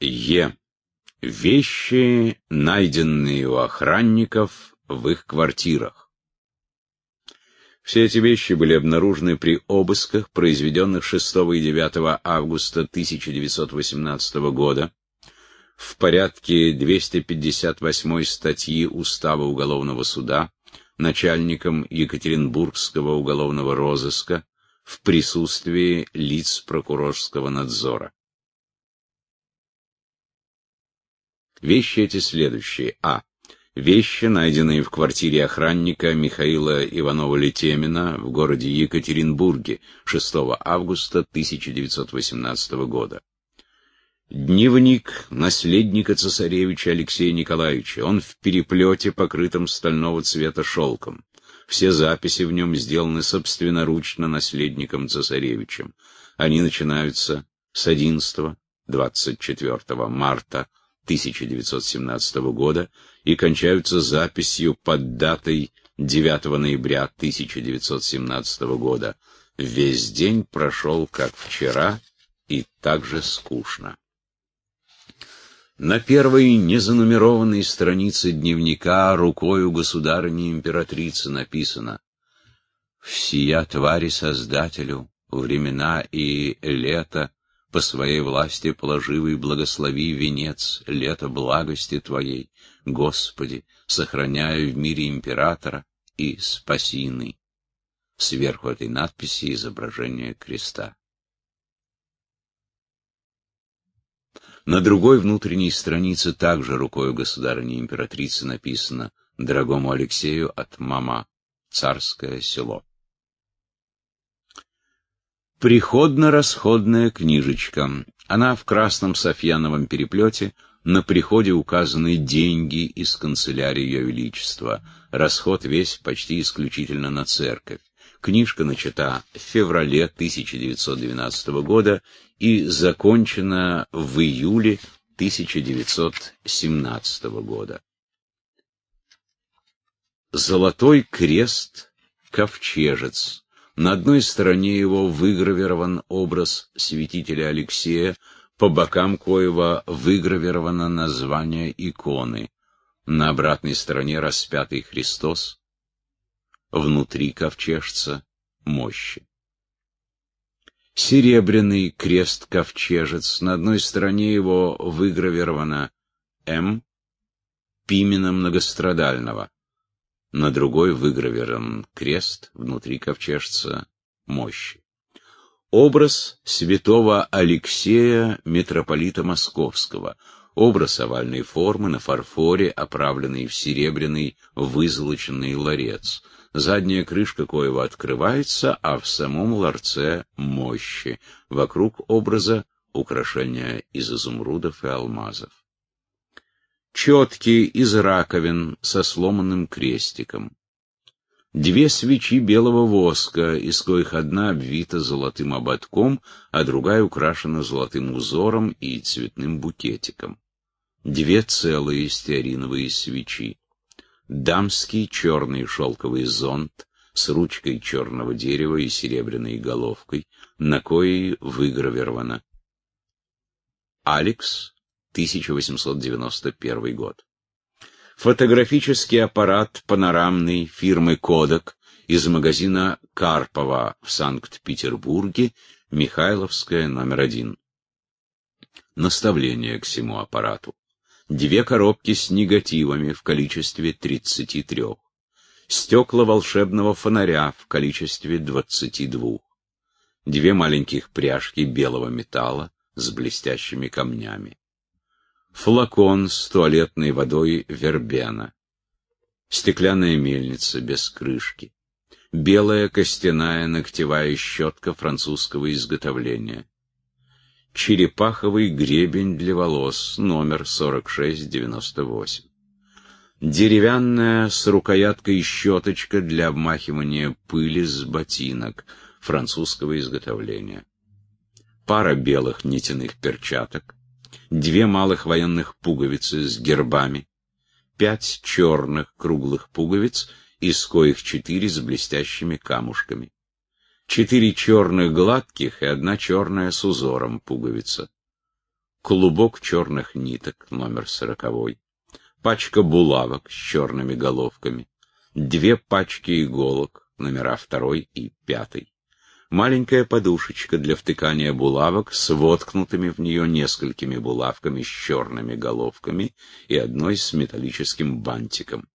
Е. Вещи, найденные у охранников в их квартирах. Все эти вещи были обнаружены при обысках, произведенных 6 и 9 августа 1918 года в порядке 258 статьи Устава Уголовного суда начальником Екатеринбургского уголовного розыска в присутствии лиц прокурорского надзора. Вещи эти следующие. А. Вещи, найденные в квартире охранника Михаила Иванова-Летемина в городе Екатеринбурге 6 августа 1918 года. Дневник наследника цесаревича Алексея Николаевича. Он в переплете, покрытом стального цвета шелком. Все записи в нем сделаны собственноручно наследником цесаревичем. Они начинаются с 11-24 марта 1917 года и кончаются записью под датой 9 ноября 1917 года. Весь день прошел как вчера и так же скучно. На первой незанумерованной странице дневника рукою государыни-императрицы написано «Всия твари Создателю, времена и лето, по своей власти положивый благослови венец лето благости Твоей, Господи, сохраняя в мире императора и спасины». Сверху этой надписи изображение креста. На другой внутренней странице также рукой государыни-императрицы написано «Дорогому Алексею от мама. Царское село». Приходно-расходная книжечка. Она в красном софьяновом переплете, на приходе указаны деньги из канцелярии Ее Величества. Расход весь почти исключительно на церковь. Книжка начата в феврале 1912 года и закончена в июле 1917 года. Золотой крест-ковчежец. На одной стороне его выгравирован образ святителя Алексея, по бокам коего выгравировано название иконы. На обратной стороне распятый Христос, внутри ковчежца мощи. Серебряный крест-ковчежец, на одной стороне его выгравировано М, Пимена многострадального, на другой выгравирован крест внутри ковчежца мощи. Образ святого Алексея, митрополита Московского, образ овальной формы на фарфоре, оправленный в серебряный вызолоченный ларец — задняя крышка коего открывается, а в самом ларце мощи. Вокруг образа украшения из изумрудов и алмазов. Четки из раковин со сломанным крестиком. Две свечи белого воска, из коих одна обвита золотым ободком, а другая украшена золотым узором и цветным букетиком. Две целые стеариновые свечи дамский черный шелковый зонт с ручкой черного дерева и серебряной головкой, на коей выгравировано «Алекс, 1891 год». Фотографический аппарат панорамный фирмы «Кодек» из магазина Карпова в Санкт-Петербурге, Михайловская, номер один. Наставление к всему аппарату две коробки с негативами в количестве 33, стекла волшебного фонаря в количестве 22, две маленьких пряжки белого металла с блестящими камнями, флакон с туалетной водой вербена, стеклянная мельница без крышки, белая костяная ногтевая щетка французского изготовления, черепаховый гребень для волос, номер 4698. Деревянная с рукояткой щеточка для обмахивания пыли с ботинок французского изготовления. Пара белых нитяных перчаток, две малых военных пуговицы с гербами, пять черных круглых пуговиц, из коих четыре с блестящими камушками. Четыре черных гладких и одна черная с узором пуговица. клубок черных ниток, номер сороковой, пачка булавок с черными головками, две пачки иголок, номера второй и пятый, маленькая подушечка для втыкания булавок с воткнутыми в нее несколькими булавками с черными головками и одной с металлическим бантиком.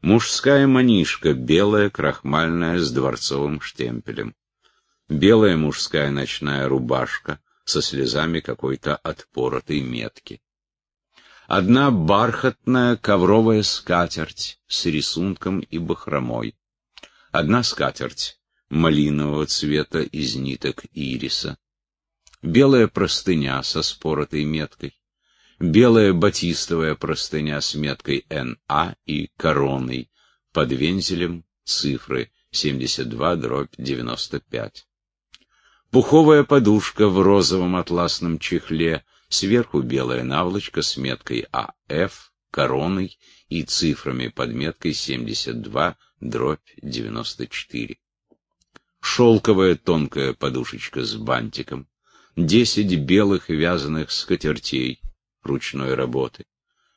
Мужская манишка, белая, крахмальная, с дворцовым штемпелем. Белая мужская ночная рубашка со слезами какой-то отпоротой метки. Одна бархатная ковровая скатерть с рисунком и бахромой. Одна скатерть малинового цвета из ниток ириса, белая простыня со споротой меткой, белая батистовая простыня с меткой НА и короной, под вензелем цифры 72 дробь 95. Пуховая подушка в розовом атласном чехле, сверху белая наволочка с меткой АФ, короной и цифрами под меткой 72 дробь 94 шелковая тонкая подушечка с бантиком, десять белых вязаных скатертей ручной работы,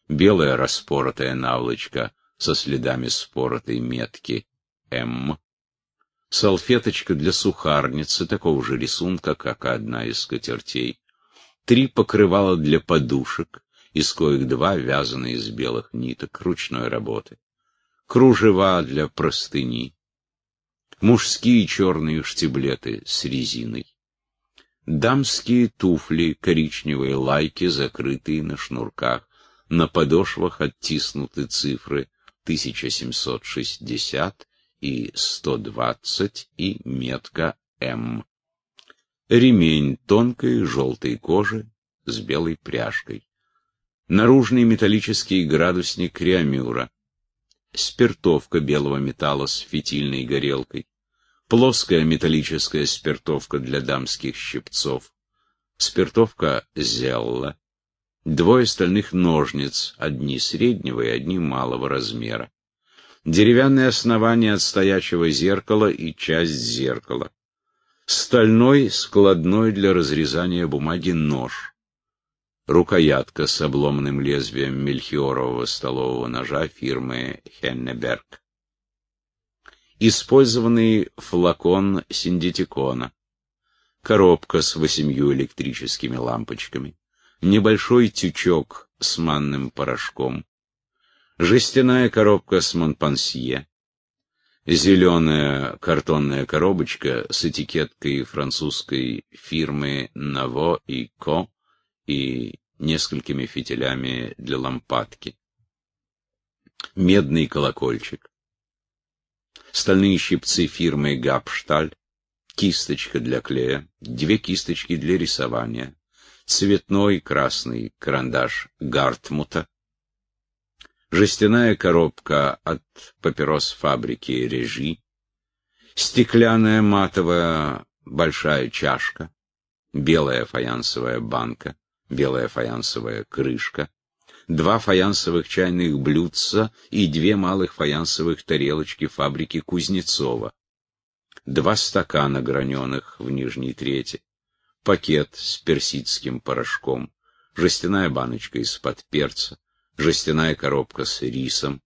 белая распоротая наволочка со следами споротой метки М, салфеточка для сухарницы такого же рисунка, как одна из скатертей, три покрывала для подушек, из коих два вязаны из белых ниток ручной работы, кружева для простыни, мужские черные штиблеты с резиной, дамские туфли, коричневые лайки, закрытые на шнурках, на подошвах оттиснуты цифры 1760 и 120 и метка М. Ремень тонкой желтой кожи с белой пряжкой. Наружный металлический градусник Реамюра. Спиртовка белого металла с фитильной горелкой плоская металлическая спиртовка для дамских щипцов, спиртовка Зелла, двое стальных ножниц, одни среднего и одни малого размера, деревянное основание от стоячего зеркала и часть зеркала, стальной складной для разрезания бумаги нож, рукоятка с обломанным лезвием мельхиорового столового ножа фирмы Хеннеберг использованный флакон синдетикона, коробка с восемью электрическими лампочками, небольшой тючок с манным порошком, жестяная коробка с Монпансье, зеленая картонная коробочка с этикеткой французской фирмы Наво и Ко и несколькими фитилями для лампадки, медный колокольчик, стальные щипцы фирмы Гапшталь, кисточка для клея, две кисточки для рисования, цветной красный карандаш Гартмута, жестяная коробка от папирос фабрики Режи, стеклянная матовая большая чашка, белая фаянсовая банка, белая фаянсовая крышка, два фаянсовых чайных блюдца и две малых фаянсовых тарелочки фабрики Кузнецова, два стакана граненых в нижней трети, пакет с персидским порошком, жестяная баночка из-под перца, жестяная коробка с рисом,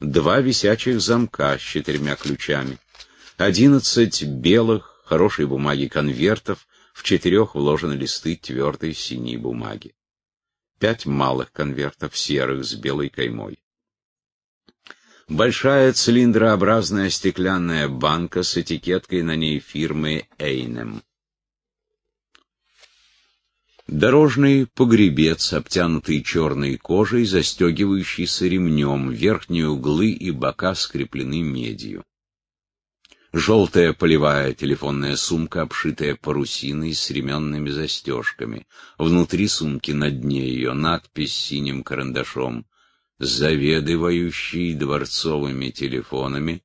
два висячих замка с четырьмя ключами, одиннадцать белых, хорошей бумаги конвертов, в четырех вложены листы твердой синей бумаги пять малых конвертов серых с белой каймой. Большая цилиндрообразная стеклянная банка с этикеткой на ней фирмы Эйнем. Дорожный погребец, обтянутый черной кожей, застегивающийся ремнем, верхние углы и бока скреплены медью желтая полевая телефонная сумка, обшитая парусиной с ременными застежками. Внутри сумки на дне ее надпись синим карандашом «Заведывающий дворцовыми телефонами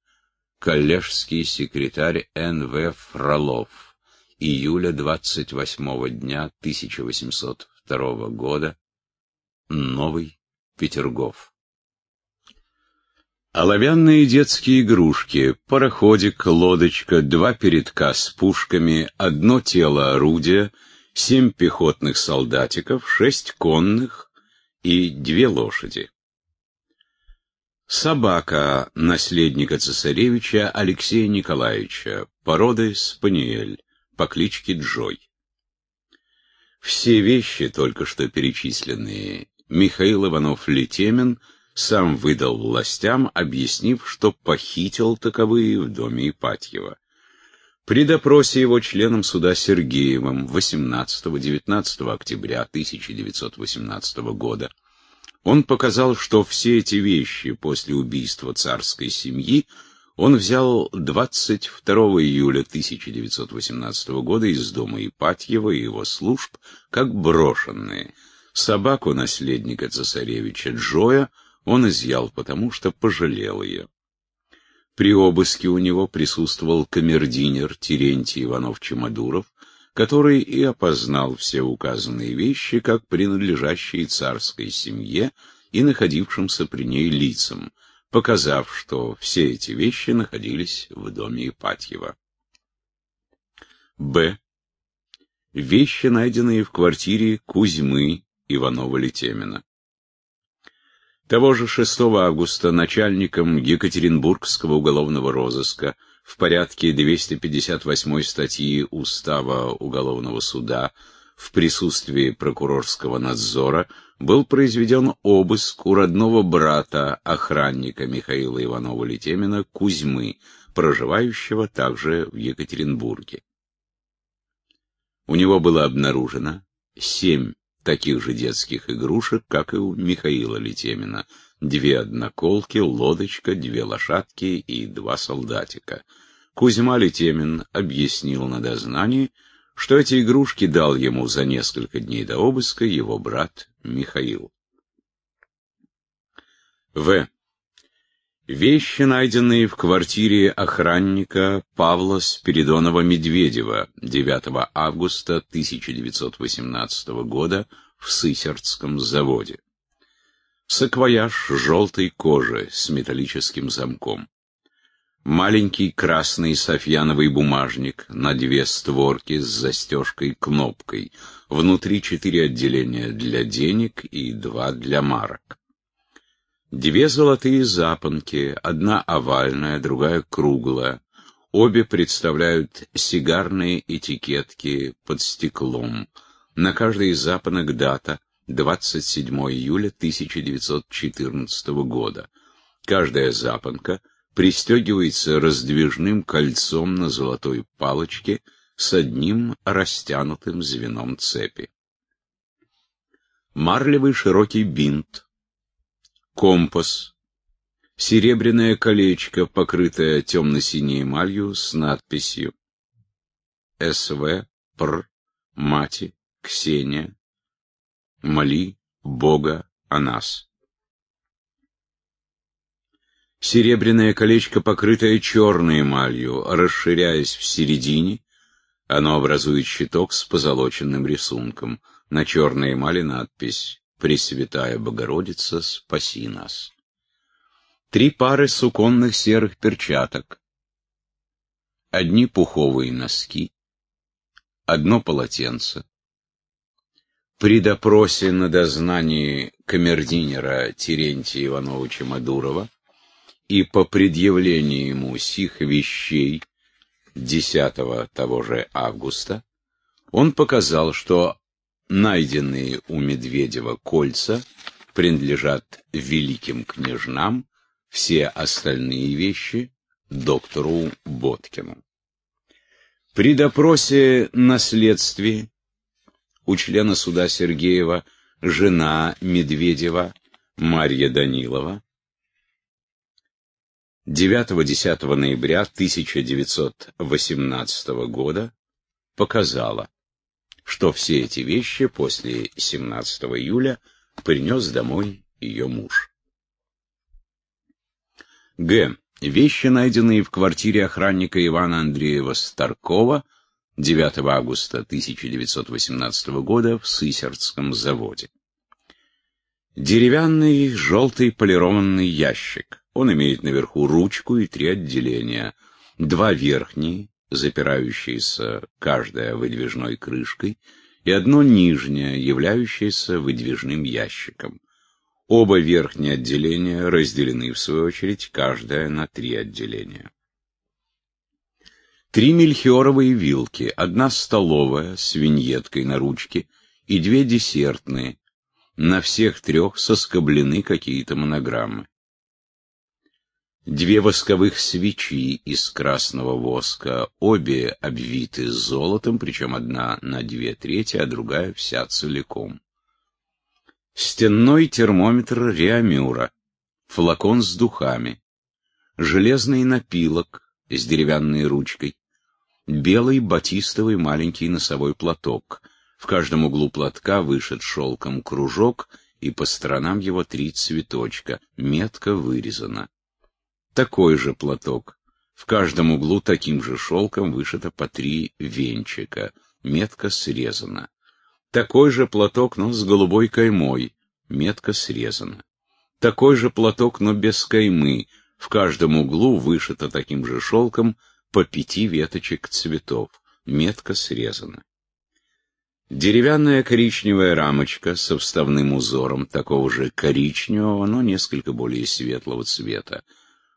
коллежский секретарь Н.В. Фролов. Июля 28 дня 1802 года. Новый Петергоф». Оловянные детские игрушки, пароходик, лодочка, два передка с пушками, одно тело орудия, семь пехотных солдатиков, шесть конных и две лошади. Собака наследника цесаревича Алексея Николаевича, породы Спаниель, по кличке Джой. Все вещи, только что перечисленные, Михаил Иванов-Летемин сам выдал властям, объяснив, что похитил таковые в доме Ипатьева. При допросе его членом суда Сергеевым 18-19 октября 1918 года он показал, что все эти вещи после убийства царской семьи он взял 22 июля 1918 года из дома Ипатьева и его служб как брошенные. Собаку наследника цесаревича Джоя он изъял потому, что пожалел ее. При обыске у него присутствовал камердинер Терентий Иванов-Чемодуров, который и опознал все указанные вещи как принадлежащие царской семье и находившимся при ней лицам, показав, что все эти вещи находились в доме Ипатьева. Б. Вещи, найденные в квартире Кузьмы Иванова-Летемина. Того же 6 августа начальником Екатеринбургского уголовного розыска в порядке 258 статьи Устава Уголовного суда в присутствии прокурорского надзора был произведен обыск у родного брата охранника Михаила Иванова-Летемина Кузьмы, проживающего также в Екатеринбурге. У него было обнаружено семь таких же детских игрушек, как и у Михаила Летемина, две одноколки, лодочка, две лошадки и два солдатика. Кузьма Летемин объяснил на дознании, что эти игрушки дал ему за несколько дней до обыска его брат Михаил. В. Вещи, найденные в квартире охранника Павла Спиридонова-Медведева 9 августа 1918 года в Сысердском заводе. Саквояж желтой кожи с металлическим замком, маленький красный софьяновый бумажник на две створки с застежкой-кнопкой, внутри четыре отделения для денег и два для марок. Две золотые запонки, одна овальная, другая круглая. Обе представляют сигарные этикетки под стеклом. На каждой из запонок дата 27 июля 1914 года. Каждая запонка пристегивается раздвижным кольцом на золотой палочке с одним растянутым звеном цепи. Марлевый широкий бинт, компас, серебряное колечко, покрытое темно-синей эмалью с надписью «СВ, Пр, Мати, Ксения, моли Бога о нас. Серебряное колечко, покрытое черной эмалью, расширяясь в середине, оно образует щиток с позолоченным рисунком. На черной эмали надпись «Пресвятая Богородица, спаси нас». Три пары суконных серых перчаток. Одни пуховые носки. Одно полотенце. При допросе на дознании камердинера Терентия Ивановича Мадурова и по предъявлению ему сих вещей 10 того же августа он показал, что найденные у Медведева кольца принадлежат великим княжнам, все остальные вещи — доктору Боткину. При допросе на следствии у члена суда Сергеева жена Медведева Марья Данилова 9-10 ноября 1918 года показала, что все эти вещи после 17 июля принес домой ее муж. Г. Вещи, найденные в квартире охранника Ивана Андреева Старкова 9 августа 1918 года в Сысердском заводе. Деревянный желтый полированный ящик. Он имеет наверху ручку и три отделения. Два верхние, запирающиеся каждая выдвижной крышкой, и одно нижнее, являющееся выдвижным ящиком. Оба верхние отделения разделены, в свою очередь, каждое на три отделения. Три мельхиоровые вилки, одна столовая с виньеткой на ручке и две десертные. На всех трех соскоблены какие-то монограммы. Две восковых свечи из красного воска, обе обвиты золотом, причем одна на две трети, а другая вся целиком. Стенной термометр Реамюра, флакон с духами, железный напилок с деревянной ручкой, белый батистовый маленький носовой платок. В каждом углу платка вышит шелком кружок, и по сторонам его три цветочка, метко вырезано такой же платок. В каждом углу таким же шелком вышито по три венчика, метко срезано. Такой же платок, но с голубой каймой, метко срезано. Такой же платок, но без каймы, в каждом углу вышито таким же шелком по пяти веточек цветов, метко срезано. Деревянная коричневая рамочка со вставным узором такого же коричневого, но несколько более светлого цвета.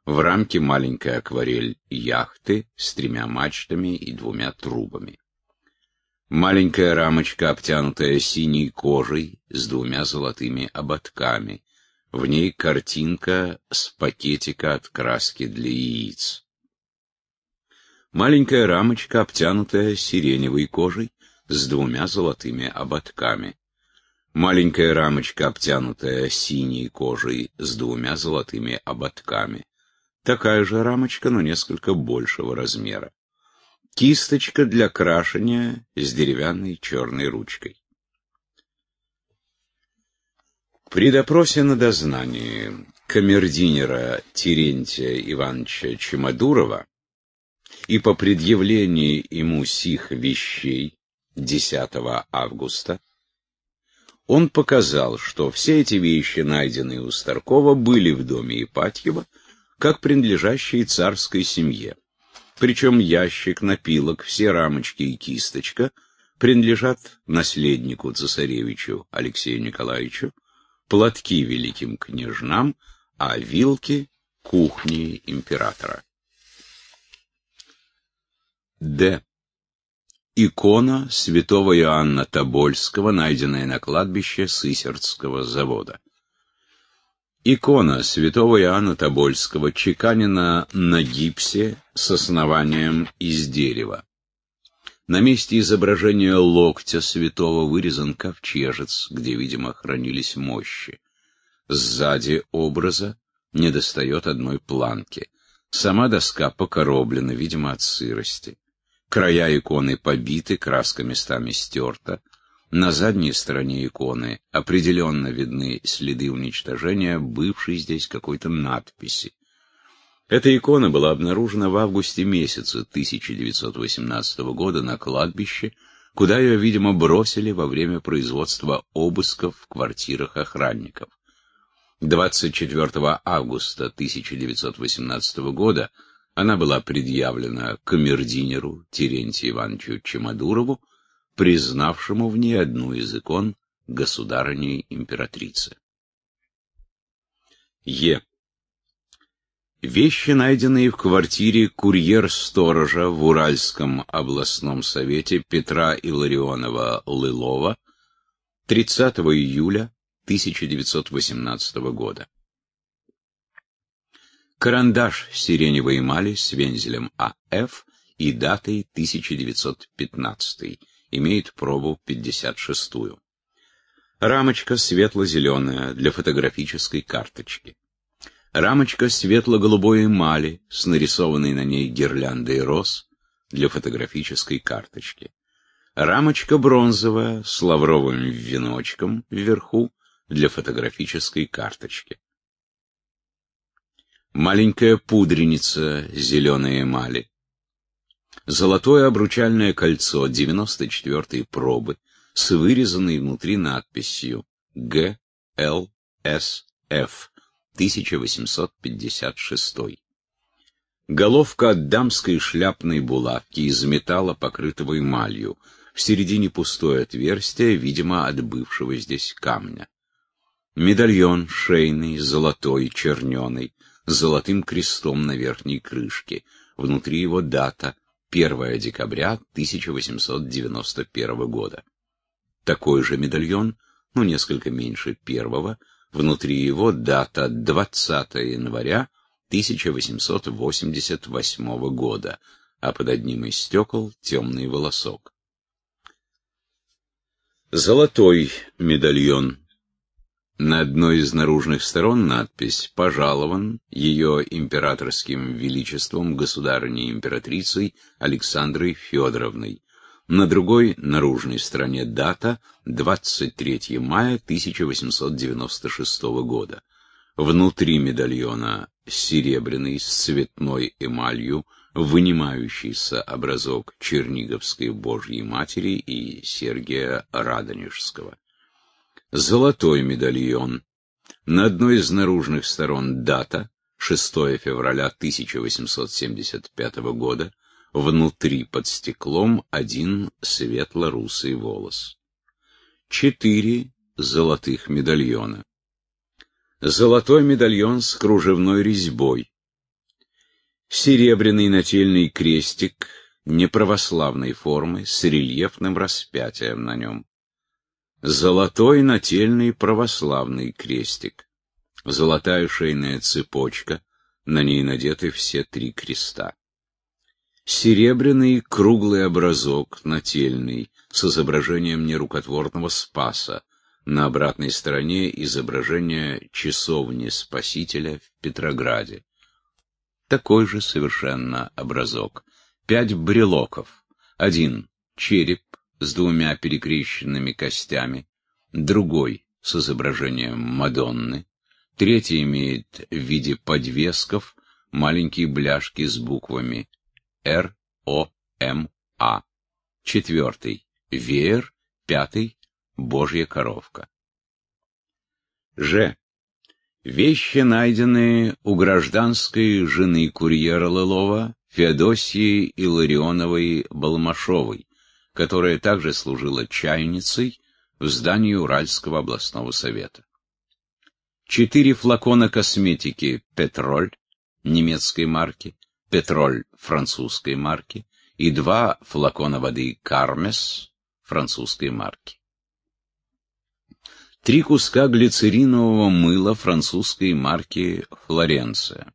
В рамке маленькая акварель яхты с тремя мачтами и двумя трубами. Маленькая рамочка, обтянутая синей кожей с двумя золотыми ободками. В ней картинка с пакетика от краски для яиц. Маленькая рамочка, обтянутая сиреневой кожей с двумя золотыми ободками. Маленькая рамочка, обтянутая синей кожей с двумя золотыми ободками. Такая же рамочка, но несколько большего размера. Кисточка для крашения с деревянной черной ручкой. При допросе на дознании камердинера Терентия Ивановича Чемодурова и по предъявлении ему сих вещей 10 августа он показал, что все эти вещи, найденные у Старкова, были в доме Ипатьева, как принадлежащие царской семье. Причем ящик, напилок, все рамочки и кисточка принадлежат наследнику цесаревичу Алексею Николаевичу, платки великим княжнам, а вилки — кухне императора. Д. Икона святого Иоанна Тобольского, найденная на кладбище Сысердского завода. Икона святого Иоанна Тобольского чеканена на гипсе с основанием из дерева. На месте изображения локтя святого вырезан ковчежец, где, видимо, хранились мощи. Сзади образа недостает одной планки. Сама доска покороблена, видимо, от сырости. Края иконы побиты, краска местами стерта. На задней стороне иконы определенно видны следы уничтожения бывшей здесь какой-то надписи. Эта икона была обнаружена в августе месяце 1918 года на кладбище, куда ее, видимо, бросили во время производства обысков в квартирах охранников. 24 августа 1918 года она была предъявлена камердинеру Терентию Ивановичу Чемодурову, признавшему в ней одну из икон государыни-императрицы. Е. Вещи, найденные в квартире курьер-сторожа в Уральском областном совете Петра Илларионова-Лылова 30 июля 1918 года. Карандаш сиреневой эмали с вензелем АФ и датой 1915 имеет пробу 56-ю. Рамочка светло-зеленая для фотографической карточки. Рамочка светло-голубой эмали с нарисованной на ней гирляндой роз для фотографической карточки. Рамочка бронзовая с лавровым веночком вверху для фотографической карточки. Маленькая пудреница зеленой эмали Золотое обручальное кольцо 94-й пробы с вырезанной внутри надписью Г. Л. С. Ф. 1856. Головка от дамской шляпной булавки из металла, покрытого эмалью. в середине пустое отверстие, видимо, от бывшего здесь камня. Медальон шейный, золотой, черненый, с золотым крестом на верхней крышке. Внутри его дата 1 декабря 1891 года. Такой же медальон, но несколько меньше первого, внутри его дата 20 января 1888 года, а под одним из стекол темный волосок. Золотой медальон. На одной из наружных сторон надпись «Пожалован ее императорским величеством государыней-императрицей Александрой Федоровной». На другой наружной стороне дата 23 мая 1896 года. Внутри медальона серебряный с цветной эмалью, вынимающийся образок Черниговской Божьей Матери и Сергия Радонежского. Золотой медальон. На одной из наружных сторон дата 6 февраля 1875 года, внутри под стеклом один светло-русый волос. Четыре золотых медальона. Золотой медальон с кружевной резьбой. Серебряный нательный крестик неправославной формы с рельефным распятием на нем. Золотой нательный православный крестик. Золотая шейная цепочка, на ней надеты все три креста. Серебряный круглый образок нательный с изображением нерукотворного спаса, на обратной стороне изображение часовни Спасителя в Петрограде. Такой же совершенно образок. Пять брелоков. Один — череп с двумя перекрещенными костями, другой — с изображением Мадонны, третий имеет в виде подвесков маленькие бляшки с буквами Р, О, М, А, четвертый — веер, пятый Божья коровка. Ж. Вещи, найденные у гражданской жены курьера Лылова, Феодосии Илларионовой Балмашовой, которая также служила чайницей в здании Уральского областного совета. Четыре флакона косметики «Петроль» немецкой марки, «Петроль» французской марки и два флакона воды «Кармес» французской марки три куска глицеринового мыла французской марки «Флоренция».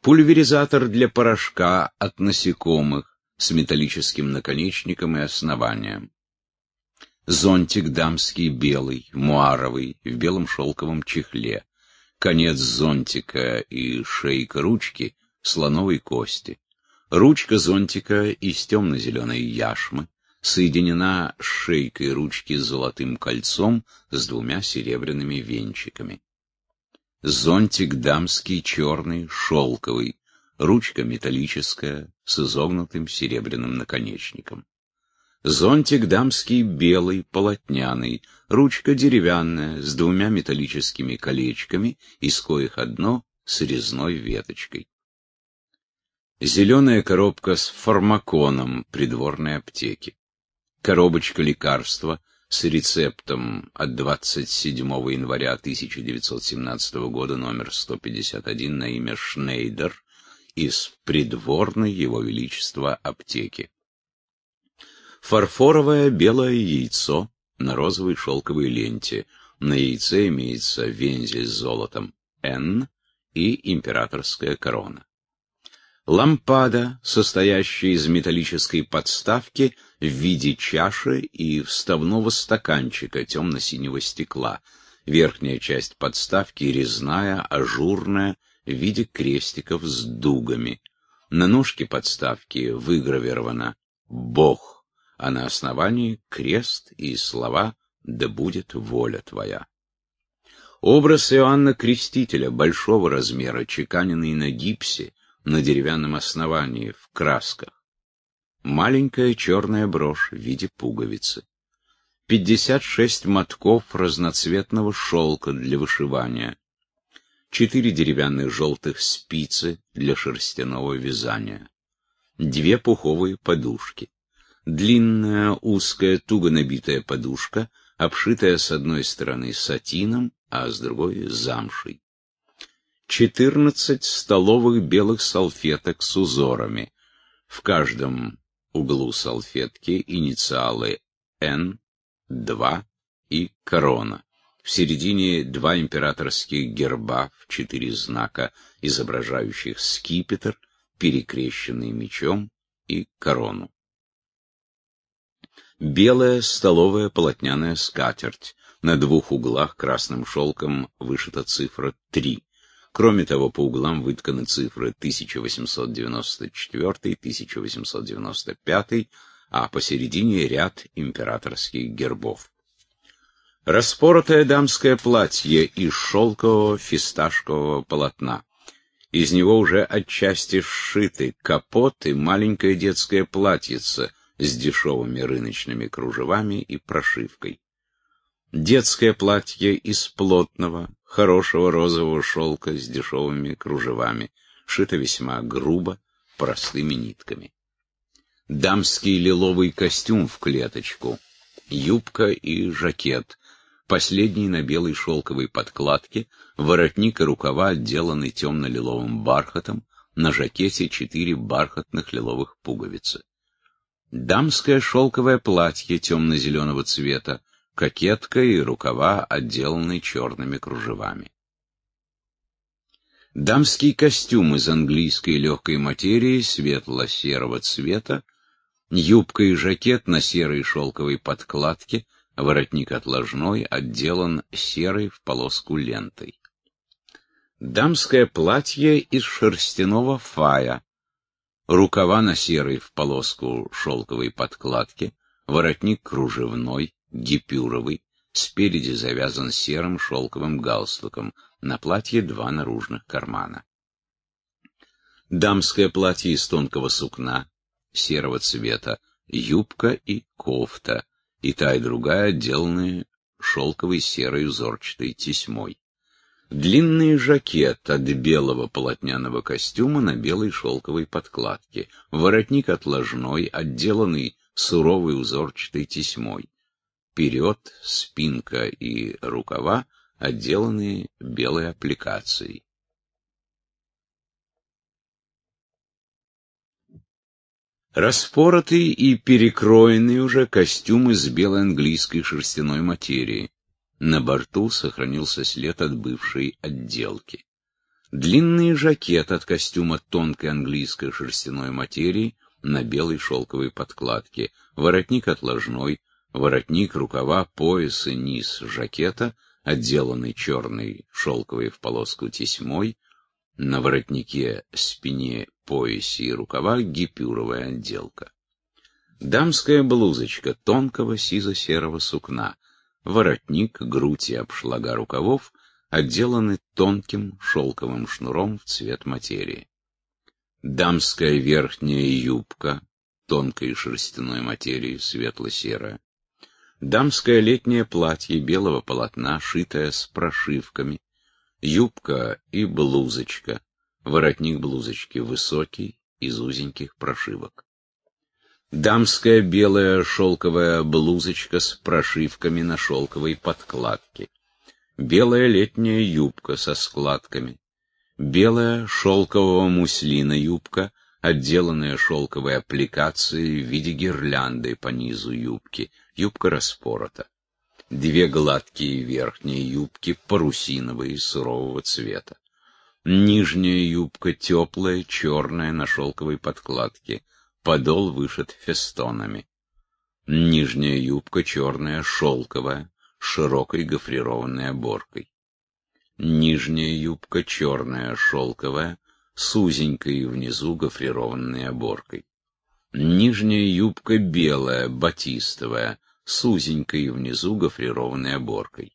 Пульверизатор для порошка от насекомых с металлическим наконечником и основанием. Зонтик дамский белый, муаровый, в белом шелковом чехле. Конец зонтика и шейка ручки слоновой кости. Ручка зонтика из темно-зеленой яшмы соединена с шейкой ручки золотым кольцом с двумя серебряными венчиками. Зонтик дамский черный, шелковый, ручка металлическая с изогнутым серебряным наконечником. Зонтик дамский белый, полотняный, ручка деревянная с двумя металлическими колечками, из коих одно с резной веточкой. Зеленая коробка с фармаконом придворной аптеки коробочка лекарства с рецептом от 27 января 1917 года номер 151 на имя Шнейдер из придворной Его Величества аптеки. Фарфоровое белое яйцо на розовой шелковой ленте. На яйце имеется вензель с золотом Н и императорская корона. Лампада, состоящая из металлической подставки в виде чаши и вставного стаканчика темно-синего стекла. Верхняя часть подставки резная, ажурная, в виде крестиков с дугами. На ножке подставки выгравировано «Бог», а на основании крест и слова «Да будет воля твоя». Образ Иоанна Крестителя большого размера, чеканенный на гипсе, на деревянном основании, в красках. Маленькая черная брошь в виде пуговицы. Пятьдесят шесть мотков разноцветного шелка для вышивания. Четыре деревянных желтых спицы для шерстяного вязания. Две пуховые подушки. длинная, узкая, туго набитая подушка, обшитая с одной стороны сатином, а с другой — замшей. Четырнадцать столовых белых салфеток с узорами. В каждом углу салфетки инициалы Н, 2 и корона. В середине два императорских герба в четыре знака, изображающих скипетр, перекрещенный мечом и корону. Белая столовая полотняная скатерть. На двух углах красным шелком вышита цифра 3. Кроме того, по углам вытканы цифры 1894, 1895, а посередине ряд императорских гербов. Распоротое дамское платье из шелкового фисташкового полотна. Из него уже отчасти сшиты капот и маленькое детское платьице с дешевыми рыночными кружевами и прошивкой. Детское платье из плотного, хорошего розового шелка с дешевыми кружевами, шито весьма грубо, простыми нитками. Дамский лиловый костюм в клеточку, юбка и жакет, Последний на белой шелковой подкладке, воротник и рукава отделаны темно-лиловым бархатом, на жакете четыре бархатных лиловых пуговицы. Дамское шелковое платье темно-зеленого цвета, кокетка и рукава отделаны черными кружевами. Дамский костюм из английской легкой материи светло-серого цвета, юбка и жакет на серой шелковой подкладке — Воротник отложной отделан серой в полоску лентой. Дамское платье из шерстяного фая. Рукава на серой в полоску шелковой подкладки, воротник кружевной, гипюровый, спереди завязан серым шелковым галстуком, на платье два наружных кармана. Дамское платье из тонкого сукна, серого цвета, юбка и кофта, и та и другая отделаны шелковой серой узорчатой тесьмой. Длинный жакет от белого полотняного костюма на белой шелковой подкладке, воротник отложной, отделанный суровой узорчатой тесьмой. Вперед, спинка и рукава отделаны белой аппликацией. Распоротый и перекроенный уже костюм из белой английской шерстяной материи. На борту сохранился след от бывшей отделки. Длинный жакет от костюма тонкой английской шерстяной материи на белой шелковой подкладке, воротник отложной, воротник, рукава, пояс и низ жакета, отделанный черной шелковой в полоску тесьмой, на воротнике, спине, поясе и рукавах гипюровая отделка. Дамская блузочка тонкого сизо-серого сукна, воротник, грудь и обшлага рукавов отделаны тонким шелковым шнуром в цвет материи. Дамская верхняя юбка тонкой шерстяной материи, светло-серая. Дамское летнее платье белого полотна, шитое с прошивками, Юбка и блузочка. Воротник блузочки высокий, из узеньких прошивок. Дамская белая шелковая блузочка с прошивками на шелковой подкладке. Белая летняя юбка со складками. Белая шелкового муслина юбка, отделанная шелковой аппликацией в виде гирлянды по низу юбки. Юбка распорота две гладкие верхние юбки парусиновые сурового цвета. Нижняя юбка теплая, черная, на шелковой подкладке, подол вышит фестонами. Нижняя юбка черная, шелковая, широкой гофрированной оборкой. Нижняя юбка черная, шелковая, с узенькой внизу гофрированной оборкой. Нижняя юбка белая, батистовая, с узенькой внизу гофрированной оборкой.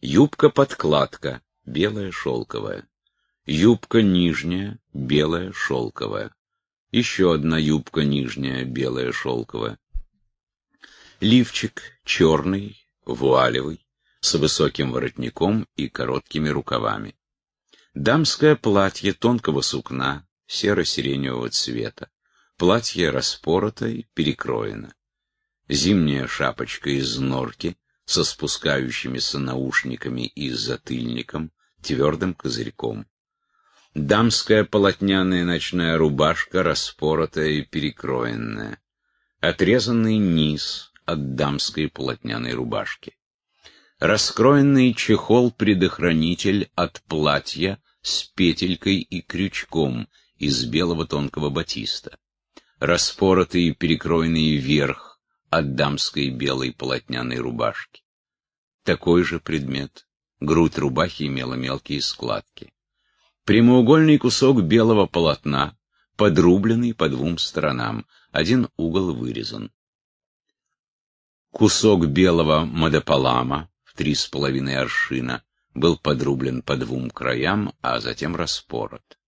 Юбка-подкладка, белая шелковая. Юбка нижняя, белая шелковая. Еще одна юбка нижняя, белая шелковая. Лифчик черный, вуалевый, с высоким воротником и короткими рукавами. Дамское платье тонкого сукна, серо-сиреневого цвета. Платье распорото и перекроено. Зимняя шапочка из норки со спускающимися наушниками и затыльником, твердым козырьком. Дамская полотняная ночная рубашка, распоротая и перекроенная. Отрезанный низ от дамской полотняной рубашки. Раскроенный чехол-предохранитель от платья с петелькой и крючком из белого тонкого батиста. Распоротый и перекроенный верх от дамской белой полотняной рубашки. Такой же предмет. Грудь рубахи имела мелкие складки. Прямоугольный кусок белого полотна, подрубленный по двум сторонам, один угол вырезан. Кусок белого мадополама в три с половиной аршина был подрублен по двум краям, а затем распорот.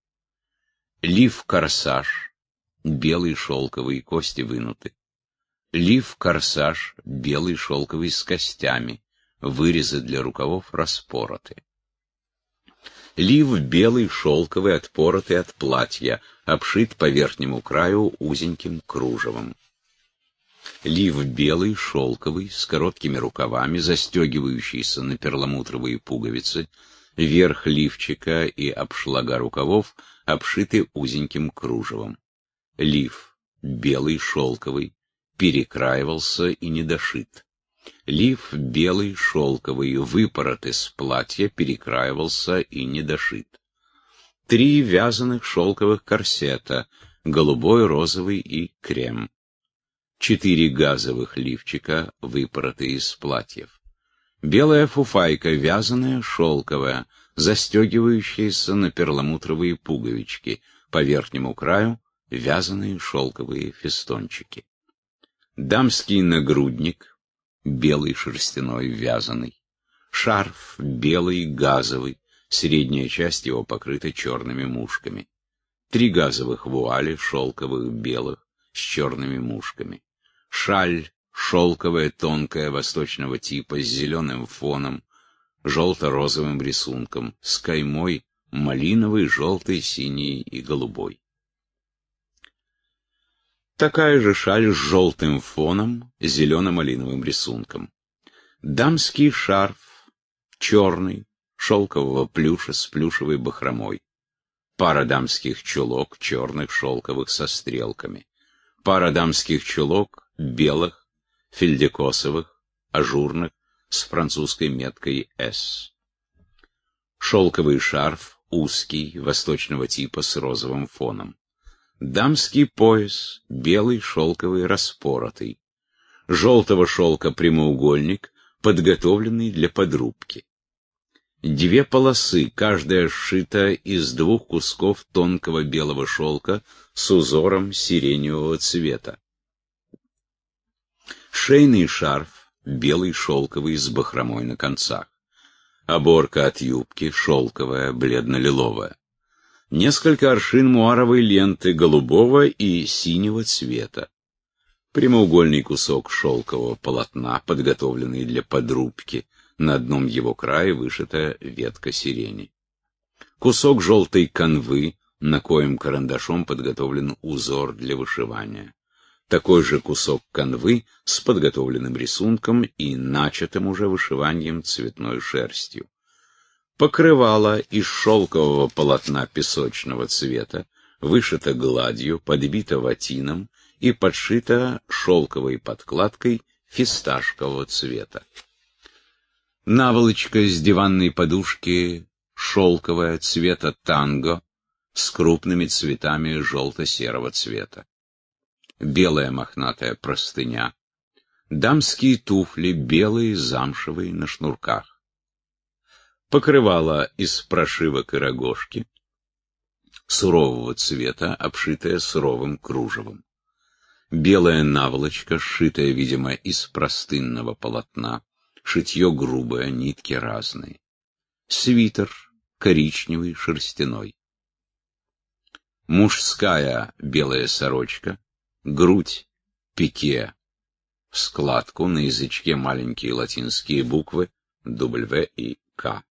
Лиф-корсаж, белый шелковый, кости вынуты. Лиф-корсаж, белый шелковый с костями, вырезы для рукавов распороты. Лив белый, шелковый, отпоротый от платья, обшит по верхнему краю узеньким кружевом. Лив белый, шелковый, с короткими рукавами, застегивающийся на перламутровые пуговицы, верх лифчика и обшлага рукавов обшиты узеньким кружевом. Лив белый, шелковый, перекраивался и недошит. Лиф белый, шелковый, выпорот из платья, перекраивался и недошит. Три вязаных шелковых корсета, голубой, розовый и крем. Четыре газовых лифчика, выпороты из платьев. Белая фуфайка, вязаная, шелковая, застегивающаяся на перламутровые пуговички, по верхнему краю вязаные шелковые фестончики. Дамский нагрудник, белый шерстяной вязаный. Шарф белый газовый, средняя часть его покрыта черными мушками. Три газовых вуали, шелковых белых, с черными мушками. Шаль шелковая, тонкая, восточного типа, с зеленым фоном, желто-розовым рисунком, с каймой малиновый, желтый, синий и голубой. Такая же шаль с желтым фоном, зелено-малиновым рисунком. Дамский шарф, черный, шелкового плюша с плюшевой бахромой. Пара дамских чулок, черных, шелковых, со стрелками. Пара дамских чулок, белых, фельдекосовых, ажурных, с французской меткой «С». Шелковый шарф, узкий, восточного типа с розовым фоном. Дамский пояс, белый, шелковый, распоротый. Желтого шелка прямоугольник, подготовленный для подрубки. Две полосы, каждая сшита из двух кусков тонкого белого шелка с узором сиреневого цвета. Шейный шарф, белый шелковый с бахромой на концах. Оборка от юбки, шелковая, бледно-лиловая несколько аршин муаровой ленты голубого и синего цвета, прямоугольный кусок шелкового полотна, подготовленный для подрубки, на одном его крае вышита ветка сирени. Кусок желтой канвы, на коем карандашом подготовлен узор для вышивания. Такой же кусок канвы с подготовленным рисунком и начатым уже вышиванием цветной шерстью покрывало из шелкового полотна песочного цвета, вышито гладью, подбито ватином и подшито шелковой подкладкой фисташкового цвета. Наволочка с диванной подушки шелковая цвета танго с крупными цветами желто-серого цвета. Белая мохнатая простыня. Дамские туфли белые замшевые на шнурках покрывало из прошивок и рогожки, сурового цвета, обшитая суровым кружевом. Белая наволочка, сшитая, видимо, из простынного полотна, шитье грубое, нитки разные. Свитер коричневый, шерстяной. Мужская белая сорочка, грудь пике, в складку на язычке маленькие латинские буквы W и К.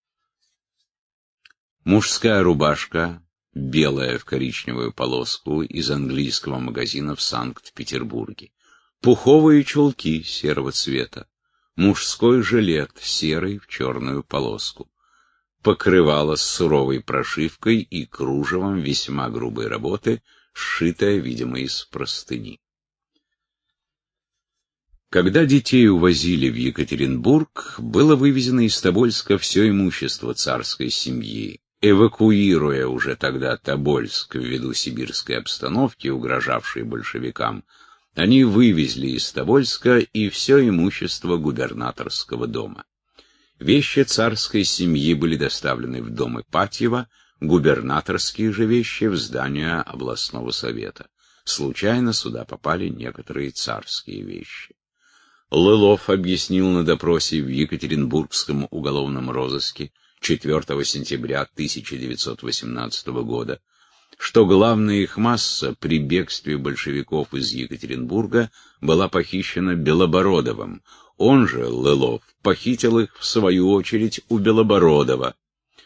Мужская рубашка, белая в коричневую полоску, из английского магазина в Санкт-Петербурге. пуховые чулки серого цвета, мужской жилет серый в черную полоску, покрывало с суровой прошивкой и кружевом весьма грубой работы, сшитое, видимо, из простыни. Когда детей увозили в Екатеринбург, было вывезено из Тобольска все имущество царской семьи. Эвакуируя уже тогда Тобольск ввиду сибирской обстановки, угрожавшей большевикам, они вывезли из Тобольска и все имущество губернаторского дома. Вещи царской семьи были доставлены в дом Ипатьева, губернаторские же вещи в здание областного совета. Случайно сюда попали некоторые царские вещи. Лылов объяснил на допросе в Екатеринбургском уголовном розыске 4 сентября 1918 года, что главная их масса при бегстве большевиков из Екатеринбурга была похищена Белобородовым. Он же, Лылов, похитил их, в свою очередь, у Белобородова.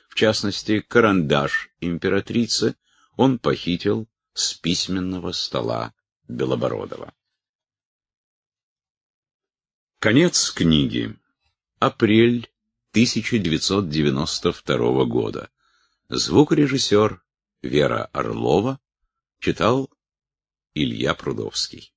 В частности, карандаш императрицы он похитил с письменного стола Белобородова. Конец книги. Апрель 1992 года. Звукорежиссер Вера Орлова читал Илья Прудовский.